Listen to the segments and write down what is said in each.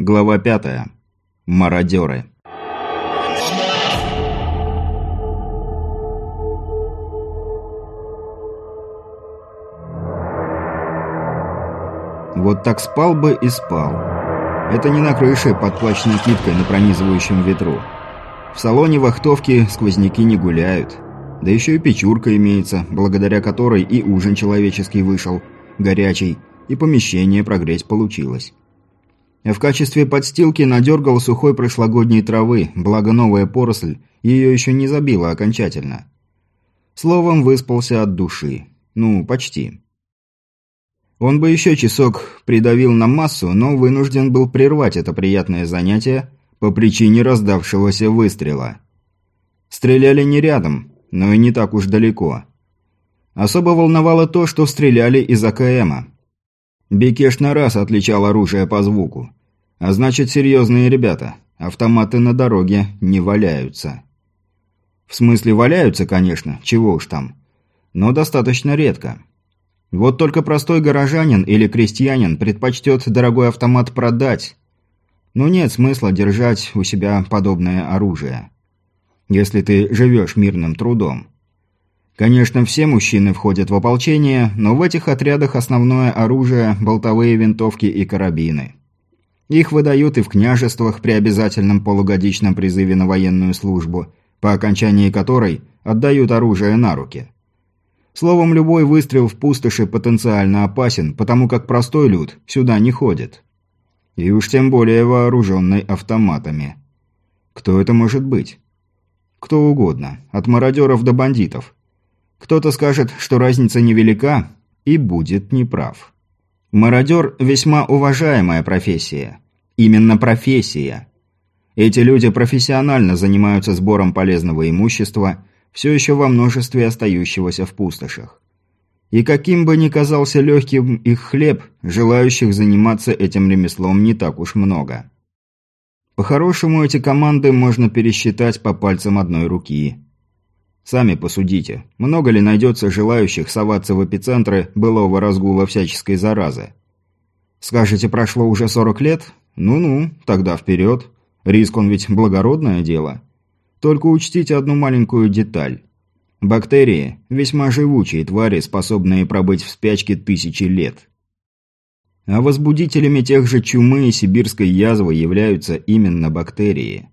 Глава пятая. Мародеры. Вот так спал бы и спал. Это не на крыше под плащ-накидкой на пронизывающем ветру. В салоне вахтовки сквозняки не гуляют. Да еще и печурка имеется, благодаря которой и ужин человеческий вышел, горячий, и помещение прогреть получилось. В качестве подстилки надергал сухой прошлогодней травы, благо новая поросль ее еще не забила окончательно. Словом, выспался от души. Ну, почти. Он бы еще часок придавил на массу, но вынужден был прервать это приятное занятие по причине раздавшегося выстрела. Стреляли не рядом, но и не так уж далеко. Особо волновало то, что стреляли из АКМа. Бекеш на раз отличал оружие по звуку. А значит, серьезные ребята. Автоматы на дороге не валяются. В смысле, валяются, конечно, чего уж там. Но достаточно редко. Вот только простой горожанин или крестьянин предпочтет дорогой автомат продать. Но нет смысла держать у себя подобное оружие. Если ты живешь мирным трудом. Конечно, все мужчины входят в ополчение, но в этих отрядах основное оружие – болтовые винтовки и карабины. Их выдают и в княжествах при обязательном полугодичном призыве на военную службу, по окончании которой отдают оружие на руки. Словом, любой выстрел в пустоши потенциально опасен, потому как простой люд сюда не ходит. И уж тем более вооруженный автоматами. Кто это может быть? Кто угодно, от мародеров до бандитов – кто-то скажет, что разница невелика, и будет неправ. Мародер – весьма уважаемая профессия. Именно профессия. Эти люди профессионально занимаются сбором полезного имущества, все еще во множестве остающегося в пустошах. И каким бы ни казался легким их хлеб, желающих заниматься этим ремеслом не так уж много. По-хорошему, эти команды можно пересчитать по пальцам одной руки. Сами посудите, много ли найдется желающих соваться в эпицентры былого разгула всяческой заразы? Скажете, прошло уже 40 лет? Ну-ну, тогда вперед. Риск он ведь благородное дело. Только учтите одну маленькую деталь. Бактерии – весьма живучие твари, способные пробыть в спячке тысячи лет. А возбудителями тех же чумы и сибирской язвы являются именно бактерии.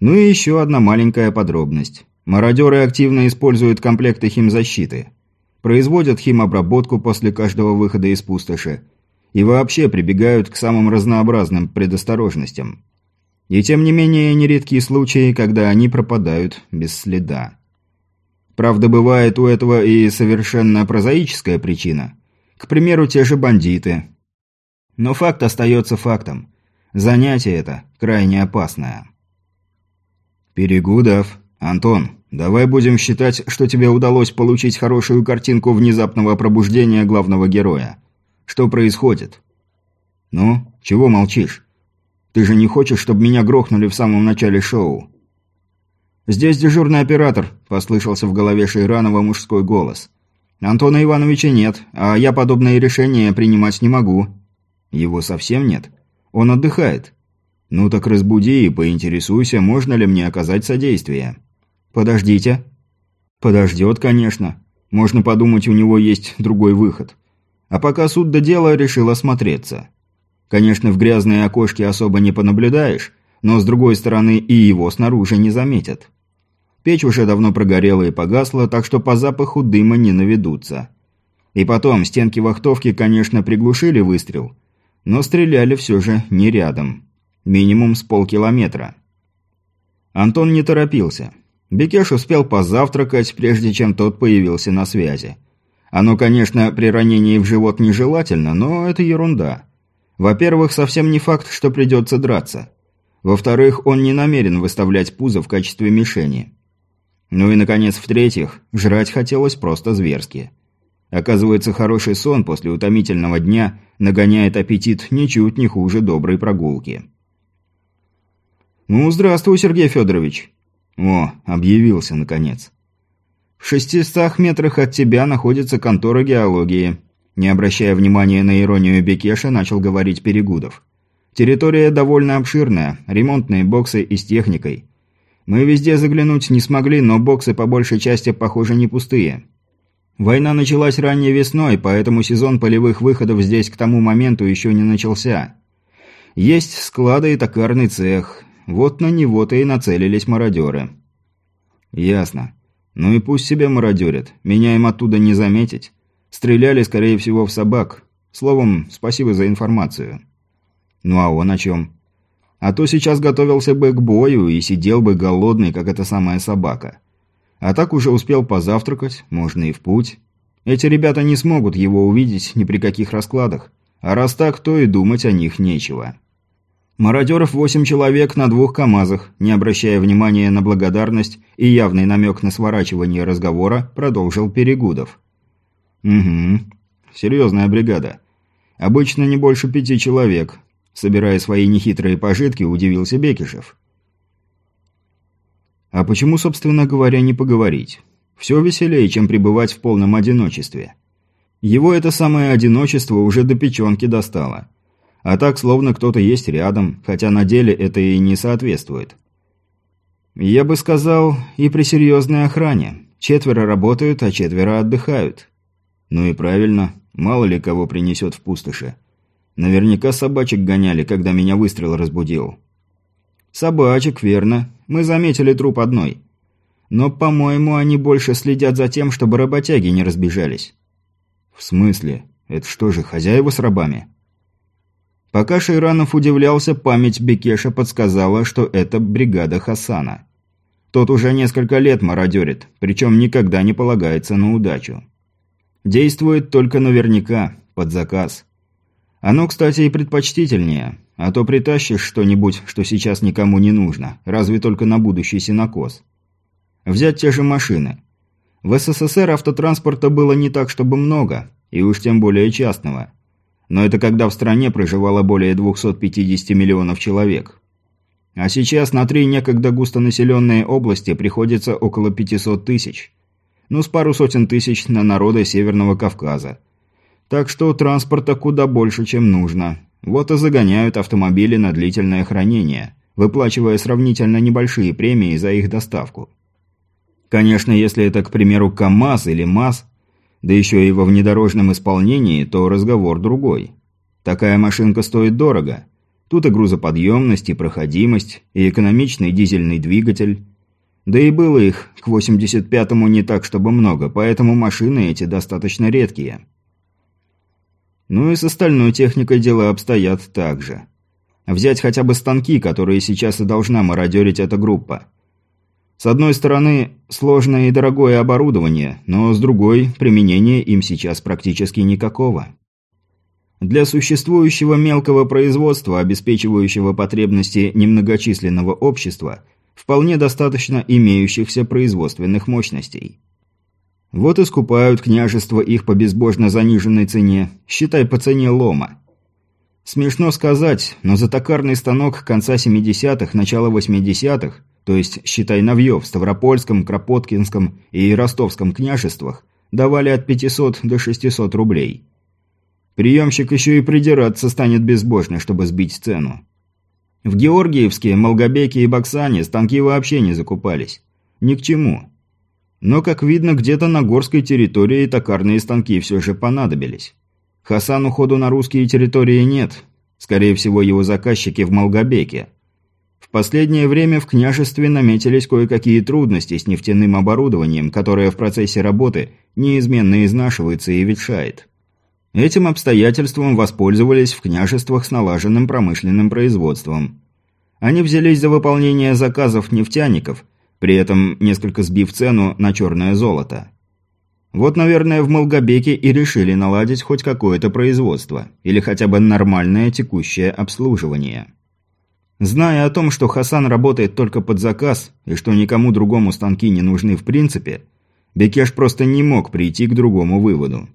Ну и еще одна маленькая подробность. Мародеры активно используют комплекты химзащиты. Производят химобработку после каждого выхода из пустоши. И вообще прибегают к самым разнообразным предосторожностям. И тем не менее нередкие случаи, когда они пропадают без следа. Правда, бывает у этого и совершенно прозаическая причина. К примеру, те же бандиты. Но факт остается фактом. Занятие это крайне опасное. Перегудов. «Антон, давай будем считать, что тебе удалось получить хорошую картинку внезапного пробуждения главного героя. Что происходит?» «Ну, чего молчишь? Ты же не хочешь, чтобы меня грохнули в самом начале шоу?» «Здесь дежурный оператор», – послышался в голове Шейранова мужской голос. «Антона Ивановича нет, а я подобные решения принимать не могу». «Его совсем нет? Он отдыхает». «Ну так разбуди и поинтересуйся, можно ли мне оказать содействие». «Подождите». «Подождет, конечно. Можно подумать, у него есть другой выход. А пока суд до дела решил осмотреться. Конечно, в грязные окошки особо не понаблюдаешь, но с другой стороны и его снаружи не заметят. Печь уже давно прогорела и погасла, так что по запаху дыма не наведутся. И потом, стенки вахтовки, конечно, приглушили выстрел, но стреляли все же не рядом. Минимум с полкилометра. Антон не торопился. Бекеш успел позавтракать, прежде чем тот появился на связи. Оно, конечно, при ранении в живот нежелательно, но это ерунда. Во-первых, совсем не факт, что придется драться. Во-вторых, он не намерен выставлять пузо в качестве мишени. Ну и, наконец, в-третьих, жрать хотелось просто зверски. Оказывается, хороший сон после утомительного дня нагоняет аппетит ничуть не хуже доброй прогулки. «Ну, здравствуй, Сергей Федорович», о, объявился, наконец. В шестистах метрах от тебя находится контора геологии. Не обращая внимания на иронию Бекеша, начал говорить Перегудов. Территория довольно обширная, ремонтные боксы и с техникой. Мы везде заглянуть не смогли, но боксы по большей части, похоже, не пустые. Война началась ранней весной, поэтому сезон полевых выходов здесь к тому моменту еще не начался. Есть склады и токарный цех. Вот на него-то и нацелились мародеры. Ясно. Ну и пусть себе мародерят. Меня им оттуда не заметить. Стреляли, скорее всего, в собак. Словом, спасибо за информацию. Ну а он о чем? А то сейчас готовился бы к бою и сидел бы голодный, как эта самая собака. А так уже успел позавтракать, можно и в путь. Эти ребята не смогут его увидеть ни при каких раскладах. А раз так, то и думать о них нечего. Мародеров восемь человек на двух КАМАЗах, не обращая внимания на благодарность и явный намек на сворачивание разговора, продолжил Перегудов. «Угу. Серьезная бригада. Обычно не больше пяти человек, Собирая свои нехитрые пожитки, удивился Бекишев. А почему, собственно говоря, не поговорить? Все веселее, чем пребывать в полном одиночестве. Его это самое одиночество уже до печенки достало. А так, словно кто-то есть рядом, хотя на деле это и не соответствует. Я бы сказал, и при серьезной охране. Четверо работают, а четверо отдыхают. Ну и правильно, мало ли кого принесет в пустоши. Наверняка собачек гоняли, когда меня выстрел разбудил. Собачек, верно. Мы заметили труп одной. Но, по-моему, они больше следят за тем, чтобы работяги не разбежались. В смысле? Это что же, хозяева с рабами? Пока Шейранов удивлялся, память Бекеша подсказала, что это бригада Хасана. Тот уже несколько лет мародерит, причем никогда не полагается на удачу. Действует только наверняка, под заказ. Оно, кстати, и предпочтительнее, а то притащишь что-нибудь, что сейчас никому не нужно, разве только на будущий синокос. Взять те же машины. В СССР автотранспорта было не так, чтобы много, и уж тем более частного. Но это когда в стране проживало более 250 миллионов человек. А сейчас на три некогда густонаселенные области приходится около 500 тысяч. Ну, с пару сотен тысяч на народы Северного Кавказа. Так что транспорта куда больше, чем нужно. Вот и загоняют автомобили на длительное хранение, выплачивая сравнительно небольшие премии за их доставку. Конечно, если это, к примеру, КАМАЗ или МАЗ, да еще и во внедорожном исполнении, то разговор другой. Такая машинка стоит дорого. Тут и грузоподъемность, и проходимость, и экономичный дизельный двигатель. Да и было их к 85-му не так, чтобы много, поэтому машины эти достаточно редкие. Ну и с остальной техникой дела обстоят так же. Взять хотя бы станки, которые сейчас и должна мародерить эта группа. С одной стороны, сложное и дорогое оборудование, но с другой, применения им сейчас практически никакого. Для существующего мелкого производства, обеспечивающего потребности немногочисленного общества, вполне достаточно имеющихся производственных мощностей. Вот и скупают княжество их по безбожно заниженной цене, считай по цене лома. Смешно сказать, но за токарный станок конца 70-х, начала 80-х, то есть, считай, новьев в Ставропольском, Кропоткинском и Ростовском княжествах, давали от 500 до 600 рублей. Приемщик еще и придираться станет безбожно, чтобы сбить цену. В Георгиевске, Молгобеке и Баксане станки вообще не закупались. Ни к чему. Но, как видно, где-то на горской территории токарные станки все же понадобились. Хасану ходу на русские территории нет. Скорее всего, его заказчики в Молгобеке. Последнее время в княжестве наметились кое-какие трудности с нефтяным оборудованием, которое в процессе работы неизменно изнашивается и ветшает. Этим обстоятельством воспользовались в княжествах с налаженным промышленным производством. Они взялись за выполнение заказов нефтяников – при этом несколько сбив цену на черное золото. Вот, наверное, в Молгобеке и решили наладить хоть какое-то производство, или хотя бы нормальное текущее обслуживание. Зная о том, что Хасан работает только под заказ, и что никому другому станки не нужны в принципе, Бекеш просто не мог прийти к другому выводу.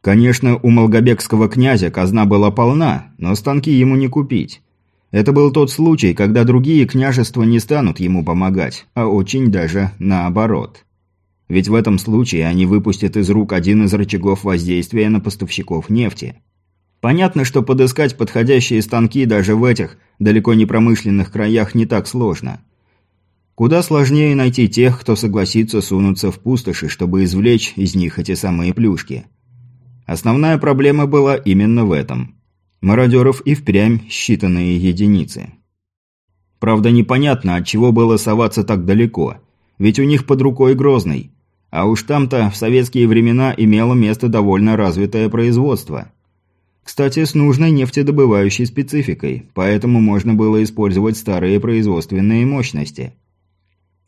Конечно, у молгобекского князя казна была полна, но станки ему не купить. Это был тот случай, когда другие княжества не станут ему помогать, а очень даже наоборот. Ведь в этом случае они выпустят из рук один из рычагов воздействия на поставщиков нефти. Понятно, что подыскать подходящие станки даже в этих, далеко не промышленных краях не так сложно. Куда сложнее найти тех, кто согласится сунуться в пустоши, чтобы извлечь из них эти самые плюшки. Основная проблема была именно в этом. Мародеров и впрямь считанные единицы. Правда, непонятно, от чего было соваться так далеко, ведь у них под рукой Грозный. А уж там-то в советские времена имело место довольно развитое производство. Кстати, с нужной нефтедобывающей спецификой, поэтому можно было использовать старые производственные мощности.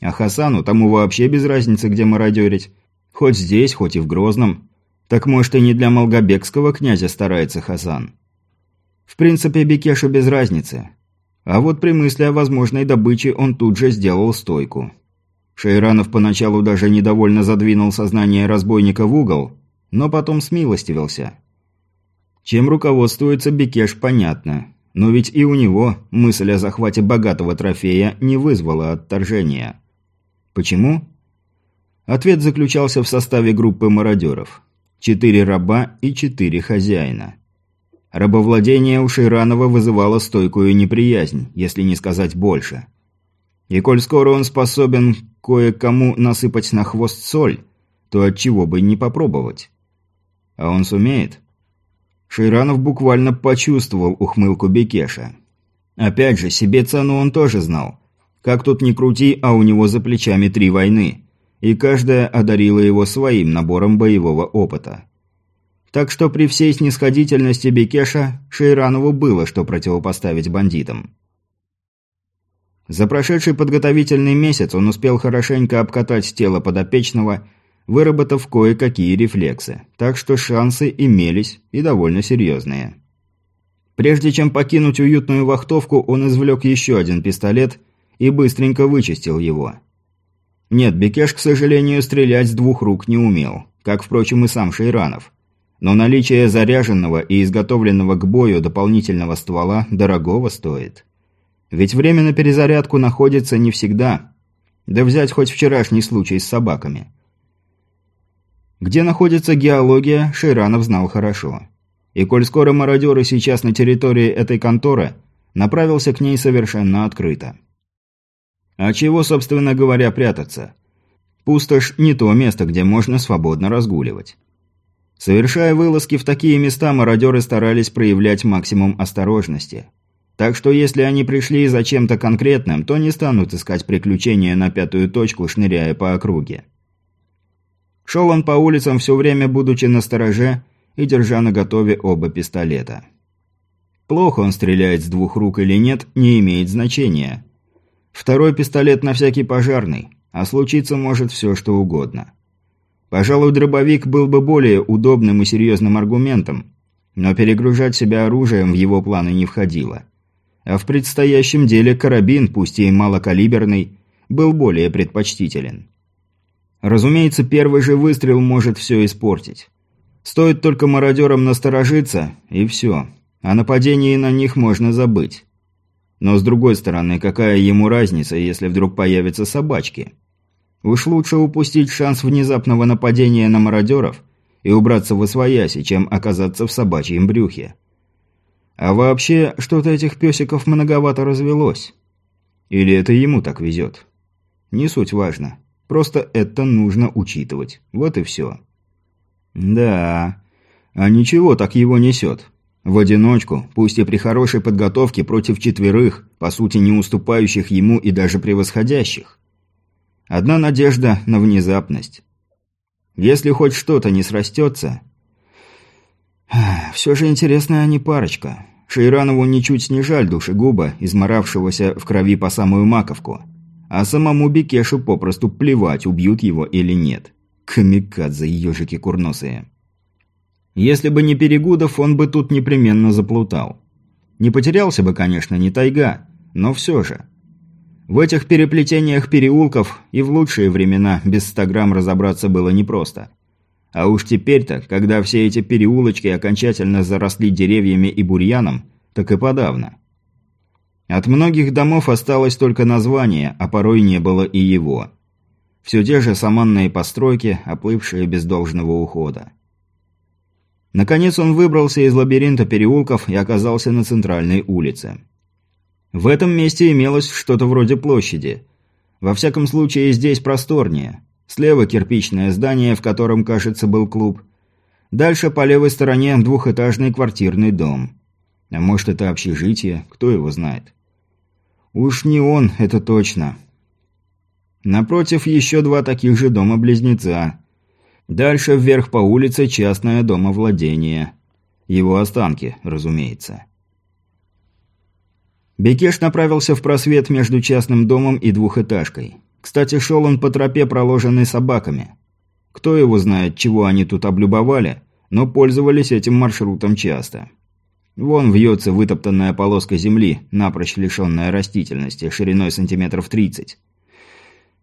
А Хасану тому вообще без разницы, где мародерить. Хоть здесь, хоть и в Грозном. Так может и не для молгобекского князя старается Хасан. В принципе, Бекешу без разницы. А вот при мысли о возможной добыче он тут же сделал стойку. Шейранов поначалу даже недовольно задвинул сознание разбойника в угол, но потом смилостивился. Чем руководствуется Бекеш, понятно. Но ведь и у него мысль о захвате богатого трофея не вызвала отторжения. Почему? Ответ заключался в составе группы мародеров. Четыре раба и четыре хозяина. Рабовладение у Шейранова вызывало стойкую неприязнь, если не сказать больше. И коль скоро он способен кое-кому насыпать на хвост соль, то отчего бы не попробовать? А он сумеет? Шейранов буквально почувствовал ухмылку Бекеша. Опять же, себе цену он тоже знал. Как тут ни крути, а у него за плечами три войны. И каждая одарила его своим набором боевого опыта. Так что при всей снисходительности Бекеша, Шейранову было что противопоставить бандитам. За прошедший подготовительный месяц он успел хорошенько обкатать тело подопечного, выработав кое-какие рефлексы, так что шансы имелись и довольно серьезные. Прежде чем покинуть уютную вахтовку, он извлек еще один пистолет и быстренько вычистил его. Нет, Бекеш, к сожалению, стрелять с двух рук не умел, как, впрочем, и сам Шейранов. Но наличие заряженного и изготовленного к бою дополнительного ствола дорогого стоит. Ведь время на перезарядку находится не всегда. Да взять хоть вчерашний случай с собаками. Где находится геология, Шейранов знал хорошо. И коль скоро мародеры сейчас на территории этой конторы, направился к ней совершенно открыто. А чего, собственно говоря, прятаться? Пустошь – не то место, где можно свободно разгуливать. Совершая вылазки в такие места, мародеры старались проявлять максимум осторожности – так что если они пришли за чем-то конкретным, то не станут искать приключения на пятую точку, шныряя по округе. Шел он по улицам все время, будучи на стороже и держа наготове оба пистолета. Плохо он стреляет с двух рук или нет, не имеет значения. Второй пистолет на всякий пожарный, а случиться может все что угодно. Пожалуй, дробовик был бы более удобным и серьезным аргументом, но перегружать себя оружием в его планы не входило. А в предстоящем деле карабин, пусть и малокалиберный, был более предпочтителен. Разумеется, первый же выстрел может все испортить. Стоит только мародерам насторожиться, и все. О нападении на них можно забыть. Но с другой стороны, какая ему разница, если вдруг появятся собачки? Уж лучше упустить шанс внезапного нападения на мародеров и убраться в освояси, чем оказаться в собачьем брюхе. А вообще, что-то этих песиков многовато развелось. Или это ему так везет? Не суть важно. Просто это нужно учитывать. Вот и все. Да. А ничего так его несет. В одиночку, пусть и при хорошей подготовке против четверых, по сути не уступающих ему и даже превосходящих. Одна надежда на внезапность. Если хоть что-то не срастется, все же интересная они парочка. Шейранову ничуть не жаль душегуба, изморавшегося в крови по самую маковку. А самому Бекешу попросту плевать, убьют его или нет. Камикадзе, ежики курносые. Если бы не Перегудов, он бы тут непременно заплутал. Не потерялся бы, конечно, не тайга, но все же. В этих переплетениях переулков и в лучшие времена без 100 грамм разобраться было непросто. А уж теперь-то, когда все эти переулочки окончательно заросли деревьями и бурьяном, так и подавно. От многих домов осталось только название, а порой не было и его. Все те же саманные постройки, оплывшие без должного ухода. Наконец он выбрался из лабиринта переулков и оказался на центральной улице. В этом месте имелось что-то вроде площади. Во всяком случае, здесь просторнее. Слева кирпичное здание, в котором, кажется, был клуб. Дальше по левой стороне двухэтажный квартирный дом. А может, это общежитие, кто его знает. Уж не он, это точно. Напротив еще два таких же дома-близнеца. Дальше вверх по улице частное домовладение. Его останки, разумеется. Бекеш направился в просвет между частным домом и двухэтажкой. Кстати, шел он по тропе, проложенной собаками. Кто его знает, чего они тут облюбовали, но пользовались этим маршрутом часто. Вон вьется вытоптанная полоска земли, напрочь лишенная растительности, шириной сантиметров 30.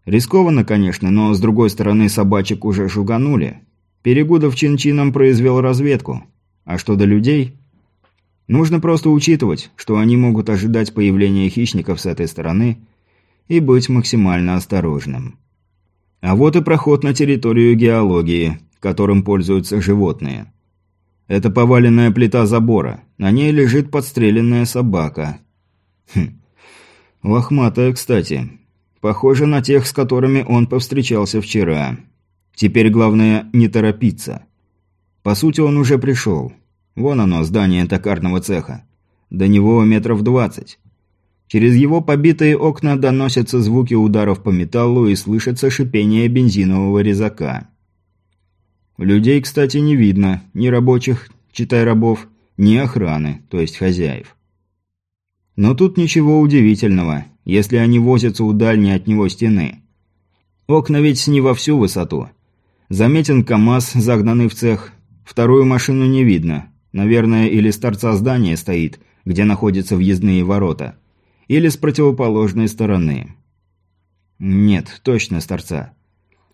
Рискованно, конечно, но с другой стороны собачек уже шуганули. Перегудов чин-чином произвел разведку. А что до людей? Нужно просто учитывать, что они могут ожидать появления хищников с этой стороны и быть максимально осторожным. А вот и проход на территорию геологии, которым пользуются животные. Это поваленная плита забора. На ней лежит подстреленная собака. Хм. Лохматая, кстати. Похоже на тех, с которыми он повстречался вчера. Теперь главное не торопиться. По сути, он уже пришел. Вон оно, здание токарного цеха. До него метров двадцать. Через его побитые окна доносятся звуки ударов по металлу и слышится шипение бензинового резака. Людей, кстати, не видно. Ни рабочих, читай рабов, ни охраны, то есть хозяев. Но тут ничего удивительного, если они возятся у дальней от него стены. Окна ведь не во всю высоту. Заметен КАМАЗ, загнанный в цех. Вторую машину не видно. Наверное, или с торца здания стоит, где находятся въездные ворота. Или с противоположной стороны. Нет, точно с торца.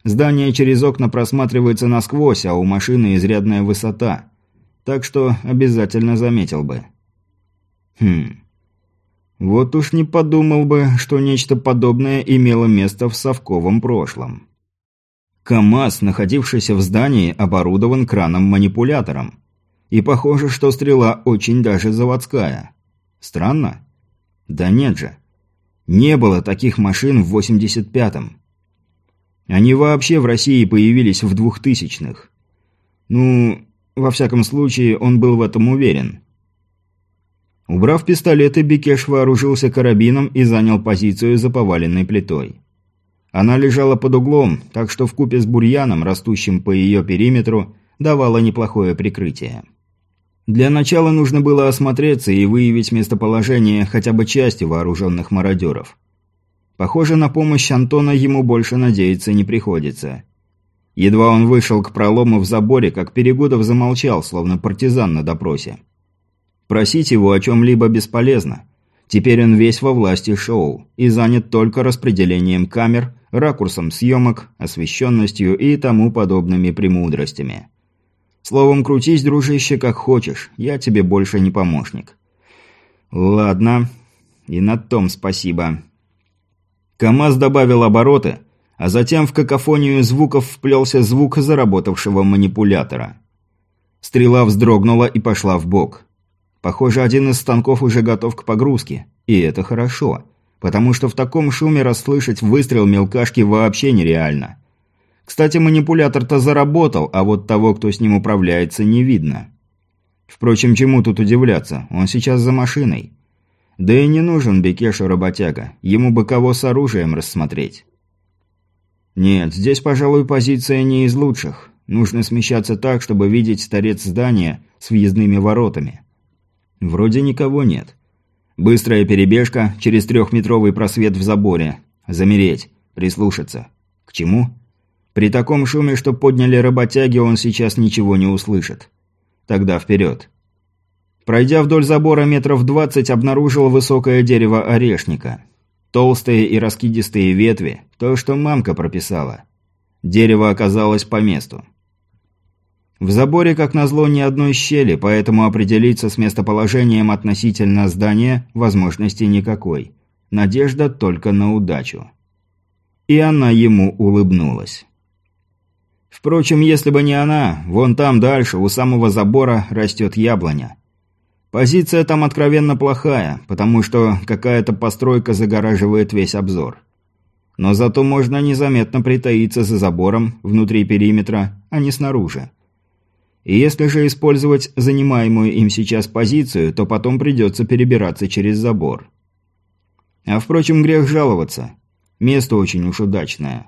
Здание через окна просматривается насквозь, а у машины изрядная высота. Так что обязательно заметил бы. Хм. Вот уж не подумал бы, что нечто подобное имело место в совковом прошлом. КАМАЗ, находившийся в здании, оборудован краном-манипулятором. И похоже, что стрела очень даже заводская. Странно? Да нет же. Не было таких машин в 85-м. Они вообще в России появились в двухтысячных. Ну, во всяком случае, он был в этом уверен. Убрав пистолеты, Бекеш вооружился карабином и занял позицию за поваленной плитой. Она лежала под углом, так что вкупе с бурьяном, растущим по ее периметру, давала неплохое прикрытие. Для начала нужно было осмотреться и выявить местоположение хотя бы части вооруженных мародеров. Похоже, на помощь Антона ему больше надеяться не приходится. Едва он вышел к пролому в заборе, как Перегудов замолчал, словно партизан на допросе. Просить его о чем-либо бесполезно. Теперь он весь во власти шоу и занят только распределением камер, ракурсом съемок, освещенностью и тому подобными премудростями. Словом, крутись, дружище, как хочешь, я тебе больше не помощник. Ладно, и на том спасибо. КамАЗ добавил обороты, а затем в какофонию звуков вплелся звук заработавшего манипулятора. Стрела вздрогнула и пошла в бок. Похоже, один из станков уже готов к погрузке, и это хорошо, потому что в таком шуме расслышать выстрел мелкашки вообще нереально. Кстати, манипулятор-то заработал, а вот того, кто с ним управляется, не видно. Впрочем, чему тут удивляться, он сейчас за машиной. Да и не нужен Бекешу работяга, ему бы кого с оружием рассмотреть. Нет, здесь, пожалуй, позиция не из лучших. Нужно смещаться так, чтобы видеть торец здания с въездными воротами. Вроде никого нет. Быстрая перебежка через трехметровый просвет в заборе. Замереть, прислушаться. К чему? При таком шуме, что подняли работяги, он сейчас ничего не услышит. Тогда вперед. Пройдя вдоль забора метров двадцать, обнаружил высокое дерево орешника. Толстые и раскидистые ветви – то, что мамка прописала. Дерево оказалось по месту. В заборе, как назло, ни одной щели, поэтому определиться с местоположением относительно здания возможности никакой. Надежда только на удачу. И она ему улыбнулась. Впрочем, если бы не она, вон там дальше, у самого забора, растет яблоня. Позиция там откровенно плохая, потому что какая-то постройка загораживает весь обзор. Но зато можно незаметно притаиться за забором внутри периметра, а не снаружи. И если же использовать занимаемую им сейчас позицию, то потом придется перебираться через забор. А впрочем, грех жаловаться. Место очень уж удачное.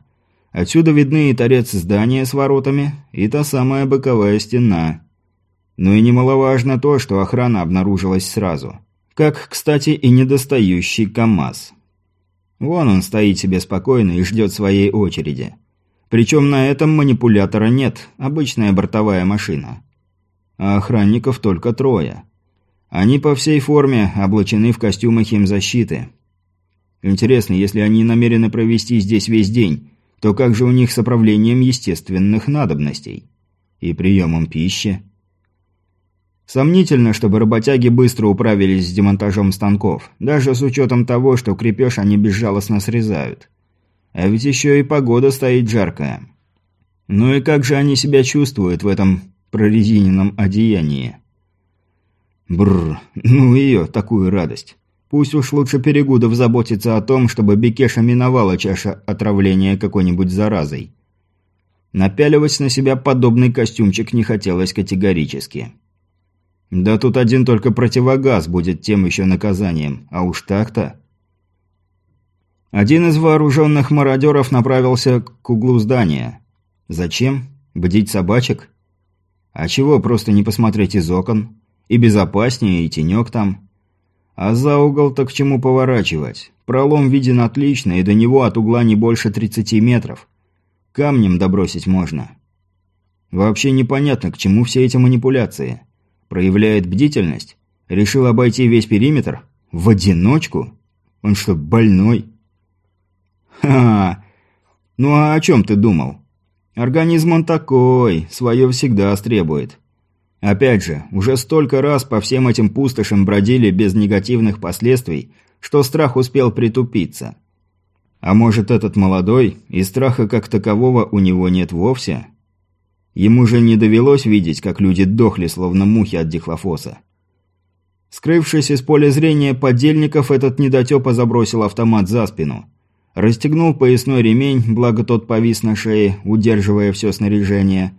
Отсюда видны и торец здания с воротами, и та самая боковая стена. Ну и немаловажно то, что охрана обнаружилась сразу. Как, кстати, и недостающий КАМАЗ. Вон он стоит себе спокойно и ждет своей очереди. Причем на этом манипулятора нет, обычная бортовая машина. А охранников только трое. Они по всей форме облачены в костюмы химзащиты. Интересно, если они намерены провести здесь весь день, то как же у них с оправлением естественных надобностей? И приемом пищи? Сомнительно, чтобы работяги быстро управились с демонтажом станков, даже с учетом того, что крепеж они безжалостно срезают. А ведь еще и погода стоит жаркая. Ну и как же они себя чувствуют в этом прорезиненном одеянии? Бррр, ну ее, такую радость. Пусть уж лучше Перегудов заботится о том, чтобы Бекеша миновала чаша отравления какой-нибудь заразой. Напяливать на себя подобный костюмчик не хотелось категорически. Да тут один только противогаз будет тем еще наказанием, а уж так-то... Один из вооруженных мародеров направился к углу здания. Зачем? Бдить собачек? А чего просто не посмотреть из окон? И безопаснее, и тенек там. А за угол-то к чему поворачивать? Пролом виден отлично, и до него от угла не больше 30 метров. Камнем добросить можно. Вообще непонятно, к чему все эти манипуляции. Проявляет бдительность? Решил обойти весь периметр? В одиночку? Он что, больной? Ха, Ну а о чем ты думал? Организм он такой, свое всегда стребует. Опять же, уже столько раз по всем этим пустошам бродили без негативных последствий, что страх успел притупиться. А может, этот молодой, и страха как такового у него нет вовсе? Ему же не довелось видеть, как люди дохли, словно мухи от дихлофоса. Скрывшись из поля зрения подельников, этот недотепа забросил автомат за спину – Расстегнул поясной ремень, благо тот повис на шее, удерживая все снаряжение.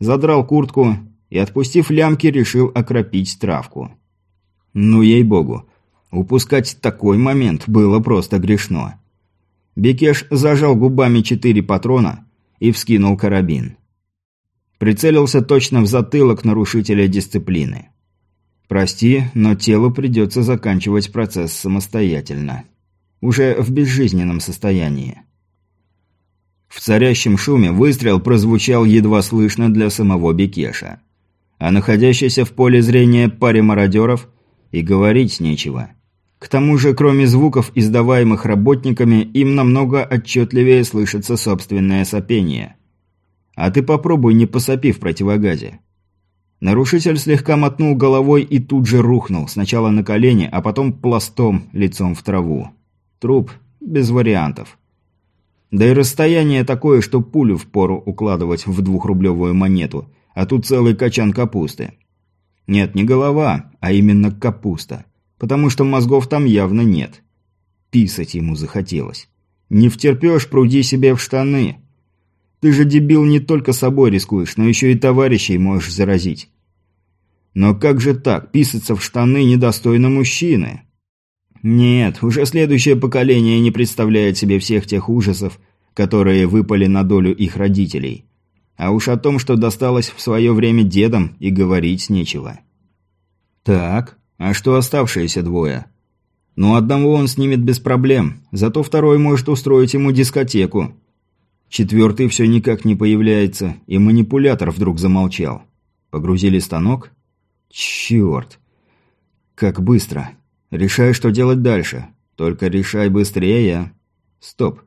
Задрал куртку и, отпустив лямки, решил окропить травку. Ну, ей-богу, упускать такой момент было просто грешно. Бекеш зажал губами четыре патрона и вскинул карабин. Прицелился точно в затылок нарушителя дисциплины. Прости, но телу придется заканчивать процесс самостоятельно уже в безжизненном состоянии. В царящем шуме выстрел прозвучал едва слышно для самого Бекеша. А находящийся в поле зрения паре мародеров и говорить нечего. К тому же, кроме звуков, издаваемых работниками, им намного отчетливее слышится собственное сопение. А ты попробуй не посопи в противогазе. Нарушитель слегка мотнул головой и тут же рухнул, сначала на колени, а потом пластом лицом в траву. Труп без вариантов. Да и расстояние такое, что пулю впору укладывать в двухрублевую монету, а тут целый качан капусты. Нет, не голова, а именно капуста. Потому что мозгов там явно нет. Писать ему захотелось. Не втерпешь, пруди себе в штаны. Ты же, дебил, не только собой рискуешь, но еще и товарищей можешь заразить. Но как же так, писаться в штаны недостойно мужчины? Нет, уже следующее поколение не представляет себе всех тех ужасов, которые выпали на долю их родителей. А уж о том, что досталось в свое время дедам, и говорить нечего. Так, а что оставшиеся двое? Ну, одного он снимет без проблем, зато второй может устроить ему дискотеку. Четвертый все никак не появляется, и манипулятор вдруг замолчал. Погрузили станок? Черт! Как быстро! Решай, что делать дальше. Только решай быстрее. Стоп.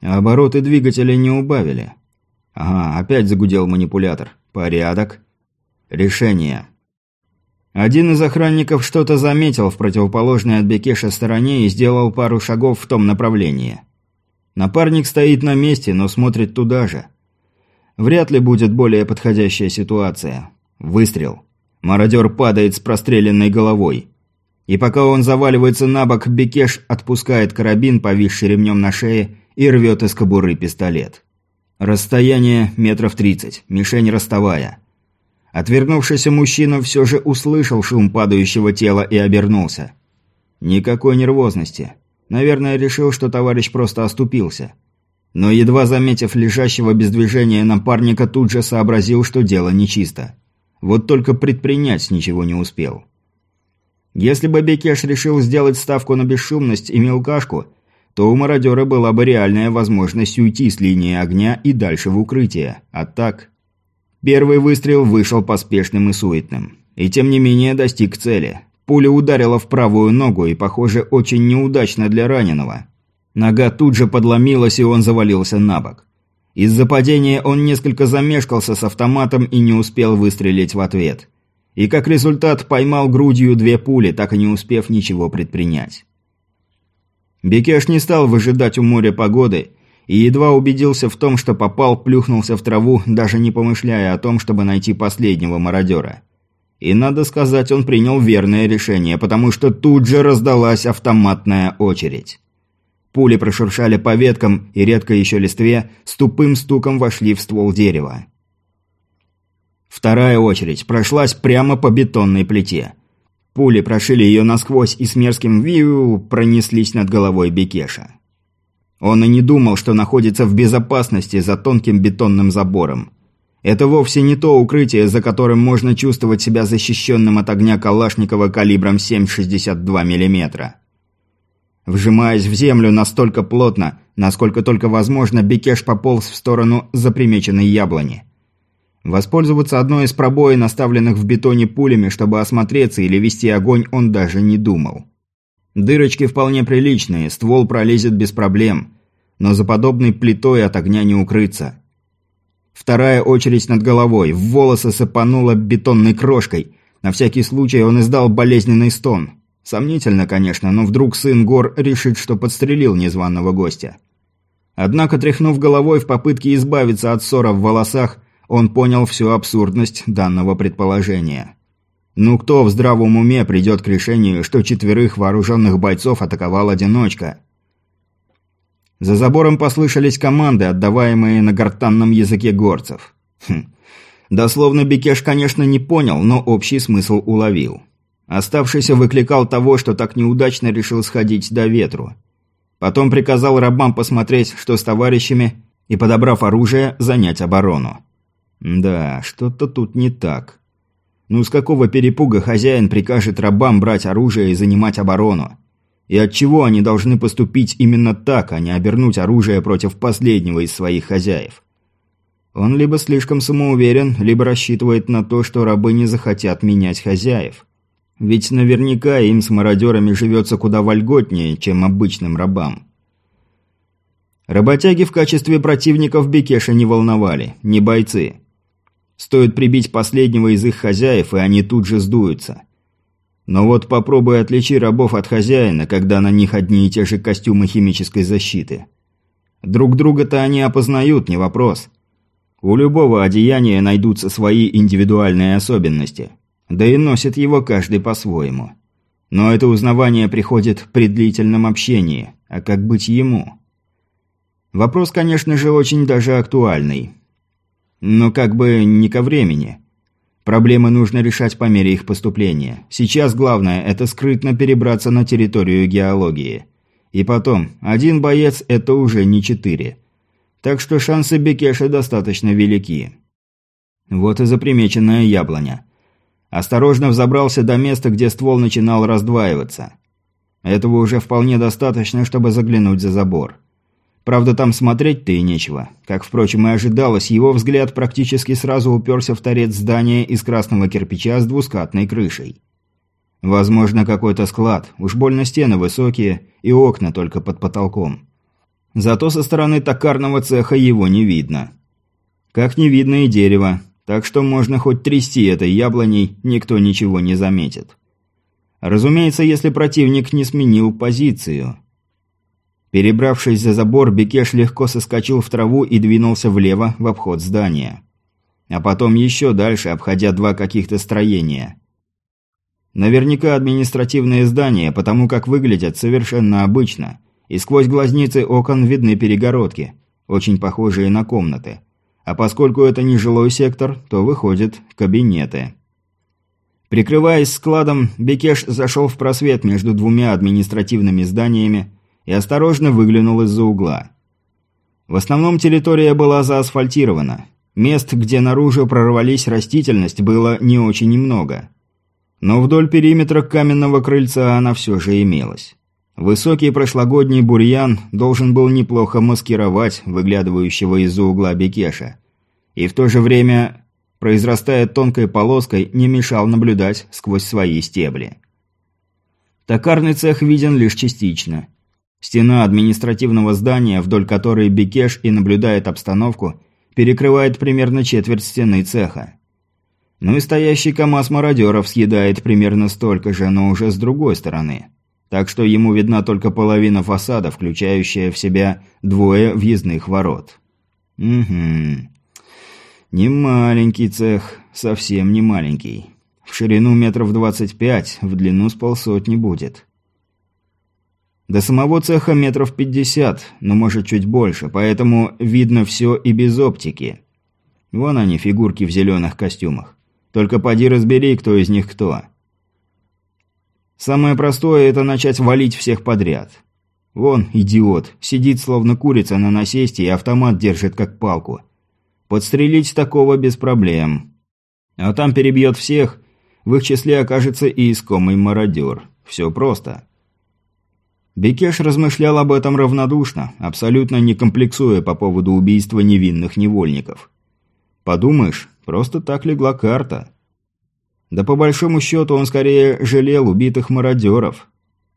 Обороты двигателя не убавили. Ага, опять загудел манипулятор. Порядок. Решение. Один из охранников что-то заметил в противоположной от Бекеша стороне и сделал пару шагов в том направлении. Напарник стоит на месте, но смотрит туда же. Вряд ли будет более подходящая ситуация. Выстрел. Мародер падает с простреленной головой. И пока он заваливается на бок, Бекеш отпускает карабин, повисший ремнем на шее, и рвет из кобуры пистолет. Расстояние метров тридцать, мишень ростовая. Отвернувшийся мужчина все же услышал шум падающего тела и обернулся. Никакой нервозности. Наверное, решил, что товарищ просто оступился. Но едва заметив лежащего без движения напарника, тут же сообразил, что дело нечисто. Вот только предпринять ничего не успел. Если бы Бекеш решил сделать ставку на бесшумность и мелкашку, то у мародера была бы реальная возможность уйти с линии огня и дальше в укрытие. А так... Первый выстрел вышел поспешным и суетным. И тем не менее достиг цели. Пуля ударила в правую ногу и, похоже, очень неудачно для раненого. Нога тут же подломилась, и он завалился на бок. Из-за падения он несколько замешкался с автоматом и не успел выстрелить в ответ. И как результат поймал грудью две пули, так и не успев ничего предпринять. Бекеш не стал выжидать у моря погоды и едва убедился в том, что попал, плюхнулся в траву, даже не помышляя о том, чтобы найти последнего мародера. И надо сказать, он принял верное решение, потому что тут же раздалась автоматная очередь. Пули прошуршали по веткам и редко еще листве, с тупым стуком вошли в ствол дерева. Вторая очередь прошлась прямо по бетонной плите. Пули прошили ее насквозь и с мерзким виу пронеслись над головой Бекеша. Он и не думал, что находится в безопасности за тонким бетонным забором. Это вовсе не то укрытие, за которым можно чувствовать себя защищенным от огня Калашникова калибром 7,62 мм. Вжимаясь в землю настолько плотно, насколько только возможно, Бекеш пополз в сторону запримеченной яблони. Воспользоваться одной из пробоин, оставленных в бетоне пулями, чтобы осмотреться или вести огонь, он даже не думал. Дырочки вполне приличные, ствол пролезет без проблем, но за подобной плитой от огня не укрыться. Вторая очередь над головой, в волосы сыпанула бетонной крошкой. На всякий случай он издал болезненный стон. Сомнительно, конечно, но вдруг сын Гор решит, что подстрелил незваного гостя. Однако, тряхнув головой в попытке избавиться от ссора в волосах, он понял всю абсурдность данного предположения. Ну кто в здравом уме придет к решению, что четверых вооруженных бойцов атаковал одиночка? За забором послышались команды, отдаваемые на гортанном языке горцев. Хм. Дословно Бекеш, конечно, не понял, но общий смысл уловил. Оставшийся выкликал того, что так неудачно решил сходить до ветру. Потом приказал рабам посмотреть, что с товарищами, и, подобрав оружие, занять оборону. Да, что-то тут не так. Ну с какого перепуга хозяин прикажет рабам брать оружие и занимать оборону? И от чего они должны поступить именно так, а не обернуть оружие против последнего из своих хозяев? Он либо слишком самоуверен, либо рассчитывает на то, что рабы не захотят менять хозяев. Ведь наверняка им с мародерами живется куда вольготнее, чем обычным рабам. Работяги в качестве противников Бекеша не волновали, не бойцы. Стоит прибить последнего из их хозяев, и они тут же сдуются. Но вот попробуй отличи рабов от хозяина, когда на них одни и те же костюмы химической защиты. Друг друга-то они опознают, не вопрос. У любого одеяния найдутся свои индивидуальные особенности. Да и носит его каждый по-своему. Но это узнавание приходит при длительном общении. А как быть ему? Вопрос, конечно же, очень даже актуальный. Но как бы не ко времени. Проблемы нужно решать по мере их поступления. Сейчас главное – это скрытно перебраться на территорию геологии. И потом, один боец – это уже не четыре. Так что шансы Бекеша достаточно велики. Вот и запримеченная яблоня. Осторожно взобрался до места, где ствол начинал раздваиваться. Этого уже вполне достаточно, чтобы заглянуть за забор. Правда, там смотреть-то и нечего. Как, впрочем, и ожидалось, его взгляд практически сразу уперся в торец здания из красного кирпича с двускатной крышей. Возможно, какой-то склад, уж больно стены высокие и окна только под потолком. Зато со стороны токарного цеха его не видно. Как не видно и дерево, так что можно хоть трясти этой яблоней, никто ничего не заметит. Разумеется, если противник не сменил позицию – Перебравшись за забор, Бекеш легко соскочил в траву и двинулся влево в обход здания. А потом еще дальше, обходя два каких-то строения. Наверняка административные здания, потому как выглядят совершенно обычно, и сквозь глазницы окон видны перегородки, очень похожие на комнаты. А поскольку это не жилой сектор, то выходят кабинеты. Прикрываясь складом, Бекеш зашел в просвет между двумя административными зданиями, и осторожно выглянул из-за угла. В основном территория была заасфальтирована. Мест, где наружу прорвались растительность, было не очень немного. Но вдоль периметра каменного крыльца она все же имелась. Высокий прошлогодний бурьян должен был неплохо маскировать выглядывающего из-за угла Бекеша. И в то же время, произрастая тонкой полоской, не мешал наблюдать сквозь свои стебли. Токарный цех виден лишь частично – Стена административного здания, вдоль которой Бекеш и наблюдает обстановку, перекрывает примерно четверть стены цеха. Ну и стоящий КАМАЗ мародеров съедает примерно столько же, но уже с другой стороны. Так что ему видна только половина фасада, включающая в себя двое въездных ворот. Угу. Не маленький цех, совсем не маленький. В ширину метров двадцать пять, в длину с полсотни будет. До самого цеха метров пятьдесят, но может чуть больше, поэтому видно все и без оптики. Вон они, фигурки в зеленых костюмах. Только поди разбери, кто из них кто. Самое простое – это начать валить всех подряд. Вон, идиот, сидит словно курица на насесте и автомат держит как палку. Подстрелить такого без проблем. А там перебьет всех, в их числе окажется и искомый мародер. Все просто. Бекеш размышлял об этом равнодушно, абсолютно не комплексуя по поводу убийства невинных невольников. Подумаешь, просто так легла карта. Да по большому счету он скорее жалел убитых мародеров.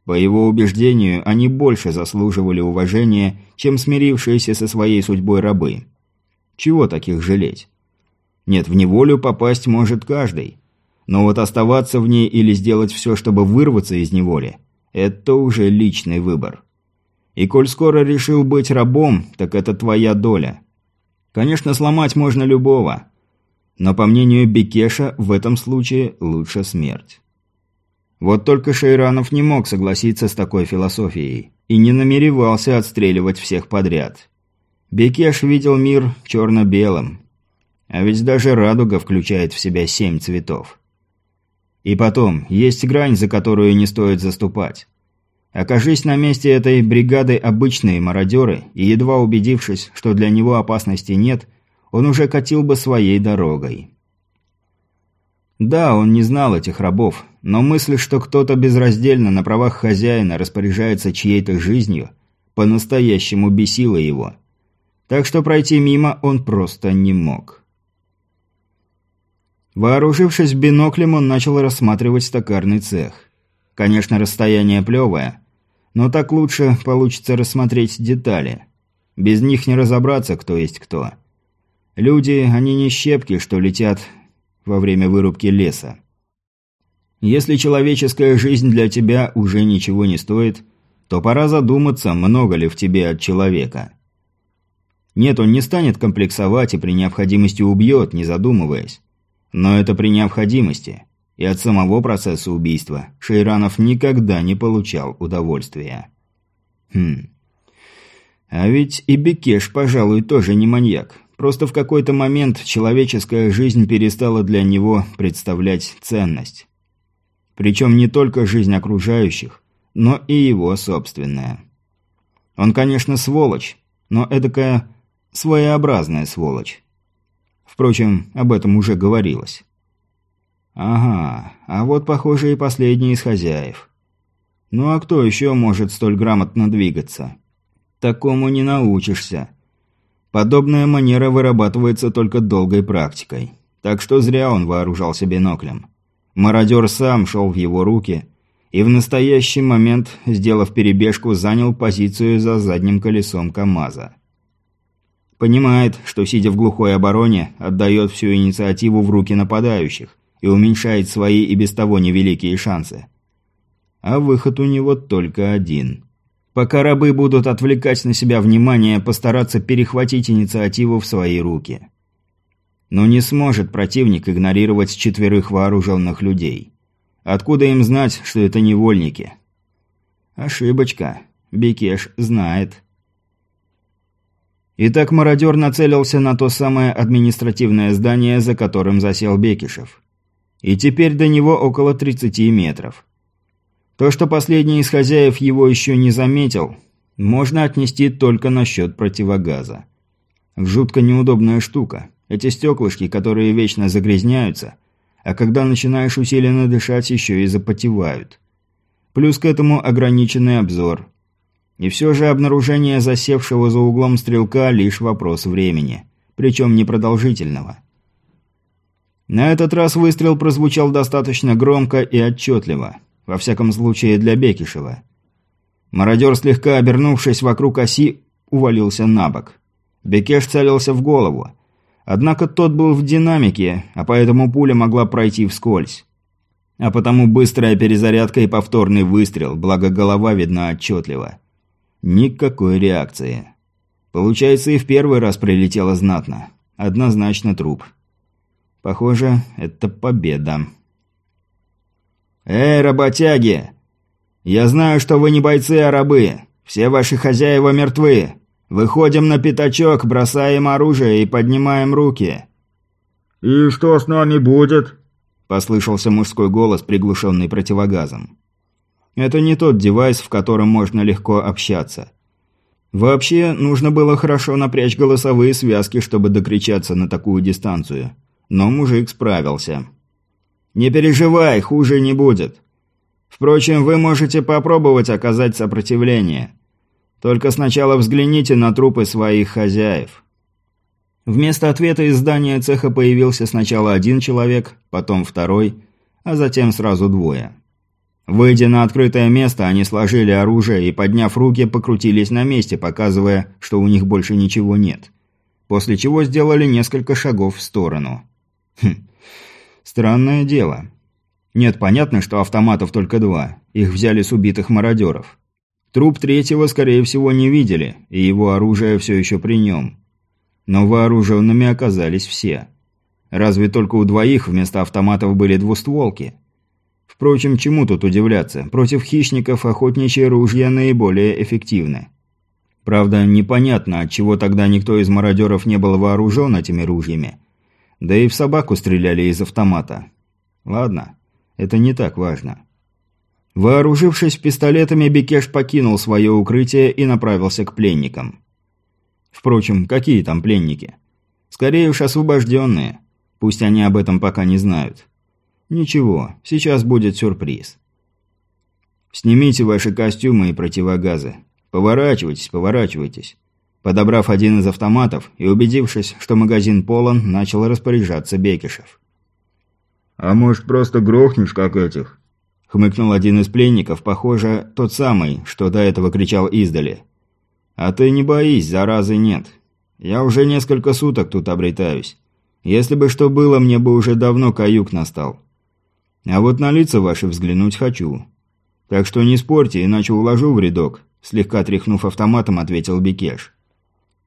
По его убеждению, они больше заслуживали уважения, чем смирившиеся со своей судьбой рабы. Чего таких жалеть? Нет, в неволю попасть может каждый. Но вот оставаться в ней или сделать все, чтобы вырваться из неволи – это уже личный выбор. И коль скоро решил быть рабом, так это твоя доля. Конечно, сломать можно любого. Но по мнению Бекеша, в этом случае лучше смерть. Вот только Шейранов не мог согласиться с такой философией и не намеревался отстреливать всех подряд. Бекеш видел мир черно-белым. А ведь даже радуга включает в себя семь цветов. И потом, есть грань, за которую не стоит заступать. Окажись на месте этой бригады обычные мародеры, и едва убедившись, что для него опасности нет, он уже катил бы своей дорогой. Да, он не знал этих рабов, но мысль, что кто-то безраздельно на правах хозяина распоряжается чьей-то жизнью, по-настоящему бесила его. Так что пройти мимо он просто не мог. Вооружившись биноклем, он начал рассматривать стакарный цех. Конечно, расстояние плевое, но так лучше получится рассмотреть детали. Без них не разобраться, кто есть кто. Люди, они не щепки, что летят во время вырубки леса. Если человеческая жизнь для тебя уже ничего не стоит, то пора задуматься, много ли в тебе от человека. Нет, он не станет комплексовать и при необходимости убьет, не задумываясь. Но это при необходимости. И от самого процесса убийства Шейранов никогда не получал удовольствия. Хм. А ведь и Бекеш, пожалуй, тоже не маньяк. Просто в какой-то момент человеческая жизнь перестала для него представлять ценность. Причем не только жизнь окружающих, но и его собственная. Он, конечно, сволочь, но эдакая своеобразная сволочь. Впрочем, об этом уже говорилось. Ага, а вот, похоже, и последний из хозяев. Ну а кто еще может столь грамотно двигаться? Такому не научишься. Подобная манера вырабатывается только долгой практикой. Так что зря он вооружался биноклем. Мародер сам шел в его руки и в настоящий момент, сделав перебежку, занял позицию за задним колесом КамАЗа. Понимает, что, сидя в глухой обороне, отдает всю инициативу в руки нападающих и уменьшает свои и без того невеликие шансы. А выход у него только один. Пока рабы будут отвлекать на себя внимание, постараться перехватить инициативу в свои руки. Но не сможет противник игнорировать четверых вооруженных людей. Откуда им знать, что это невольники? Ошибочка. Бекеш знает. Итак, мародер нацелился на то самое административное здание, за которым засел Бекишев. И теперь до него около 30 метров. То, что последний из хозяев его еще не заметил, можно отнести только на счет противогаза. Жутко неудобная штука. Эти стеклышки, которые вечно загрязняются, а когда начинаешь усиленно дышать, еще и запотевают. Плюс к этому ограниченный обзор. И все же обнаружение засевшего за углом стрелка – лишь вопрос времени. Причем непродолжительного. На этот раз выстрел прозвучал достаточно громко и отчетливо. Во всяком случае, для Бекишева. Мародер, слегка обернувшись вокруг оси, увалился на бок. Бекеш целился в голову. Однако тот был в динамике, а поэтому пуля могла пройти вскользь. А потому быстрая перезарядка и повторный выстрел, благо голова видна отчетливо. Никакой реакции. Получается, и в первый раз прилетело знатно. Однозначно труп. Похоже, это победа. «Эй, работяги! Я знаю, что вы не бойцы, а рабы. Все ваши хозяева мертвы. Выходим на пятачок, бросаем оружие и поднимаем руки». «И что с нами будет?» – послышался мужской голос, приглушенный противогазом. Это не тот девайс, в котором можно легко общаться. Вообще, нужно было хорошо напрячь голосовые связки, чтобы докричаться на такую дистанцию. Но мужик справился. «Не переживай, хуже не будет. Впрочем, вы можете попробовать оказать сопротивление. Только сначала взгляните на трупы своих хозяев». Вместо ответа из здания цеха появился сначала один человек, потом второй, а затем сразу двое. Выйдя на открытое место, они сложили оружие и, подняв руки, покрутились на месте, показывая, что у них больше ничего нет. После чего сделали несколько шагов в сторону. Хм. Странное дело. Нет, понятно, что автоматов только два. Их взяли с убитых мародеров. Труп третьего, скорее всего, не видели, и его оружие все еще при нем. Но вооруженными оказались все. Разве только у двоих вместо автоматов были двустволки? Впрочем, чему тут удивляться? Против хищников охотничьи ружья наиболее эффективны. Правда, непонятно, от чего тогда никто из мародеров не был вооружен этими ружьями. Да и в собаку стреляли из автомата. Ладно, это не так важно. Вооружившись пистолетами, Бекеш покинул свое укрытие и направился к пленникам. Впрочем, какие там пленники? Скорее уж освобожденные. Пусть они об этом пока не знают. Ничего, сейчас будет сюрприз. Снимите ваши костюмы и противогазы. Поворачивайтесь, поворачивайтесь. Подобрав один из автоматов и убедившись, что магазин полон, начал распоряжаться Бекишев. «А может, просто грохнешь, как этих?» Хмыкнул один из пленников, похоже, тот самый, что до этого кричал издали. «А ты не боись, заразы нет. Я уже несколько суток тут обретаюсь. Если бы что было, мне бы уже давно каюк настал. А вот на лица ваши взглянуть хочу. Так что не спорьте, иначе уложу в рядок», слегка тряхнув автоматом, ответил Бекеш.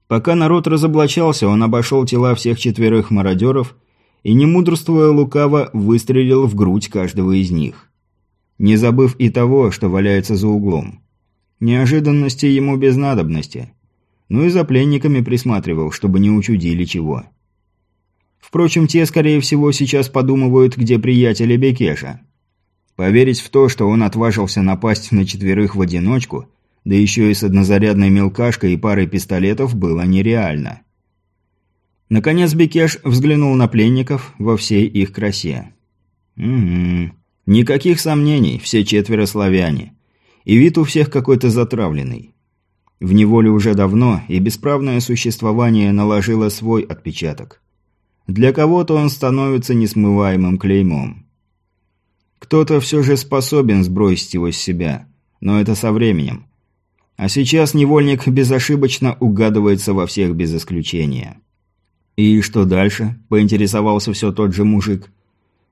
Пока народ разоблачался, он обошел тела всех четверых мародеров и, не мудрствуя лукаво, выстрелил в грудь каждого из них. Не забыв и того, что валяется за углом. Неожиданности ему без надобности. Ну и за пленниками присматривал, чтобы не учудили чего. Впрочем, те, скорее всего, сейчас подумывают, где приятели Бекеша. Поверить в то, что он отважился напасть на четверых в одиночку, да еще и с однозарядной мелкашкой и парой пистолетов, было нереально. Наконец Бекеш взглянул на пленников во всей их красе. Угу. Никаких сомнений, все четверо славяне. И вид у всех какой-то затравленный. В неволе уже давно, и бесправное существование наложило свой отпечаток. Для кого-то он становится несмываемым клеймом. Кто-то все же способен сбросить его с себя, но это со временем. А сейчас невольник безошибочно угадывается во всех без исключения. «И что дальше?» – поинтересовался все тот же мужик.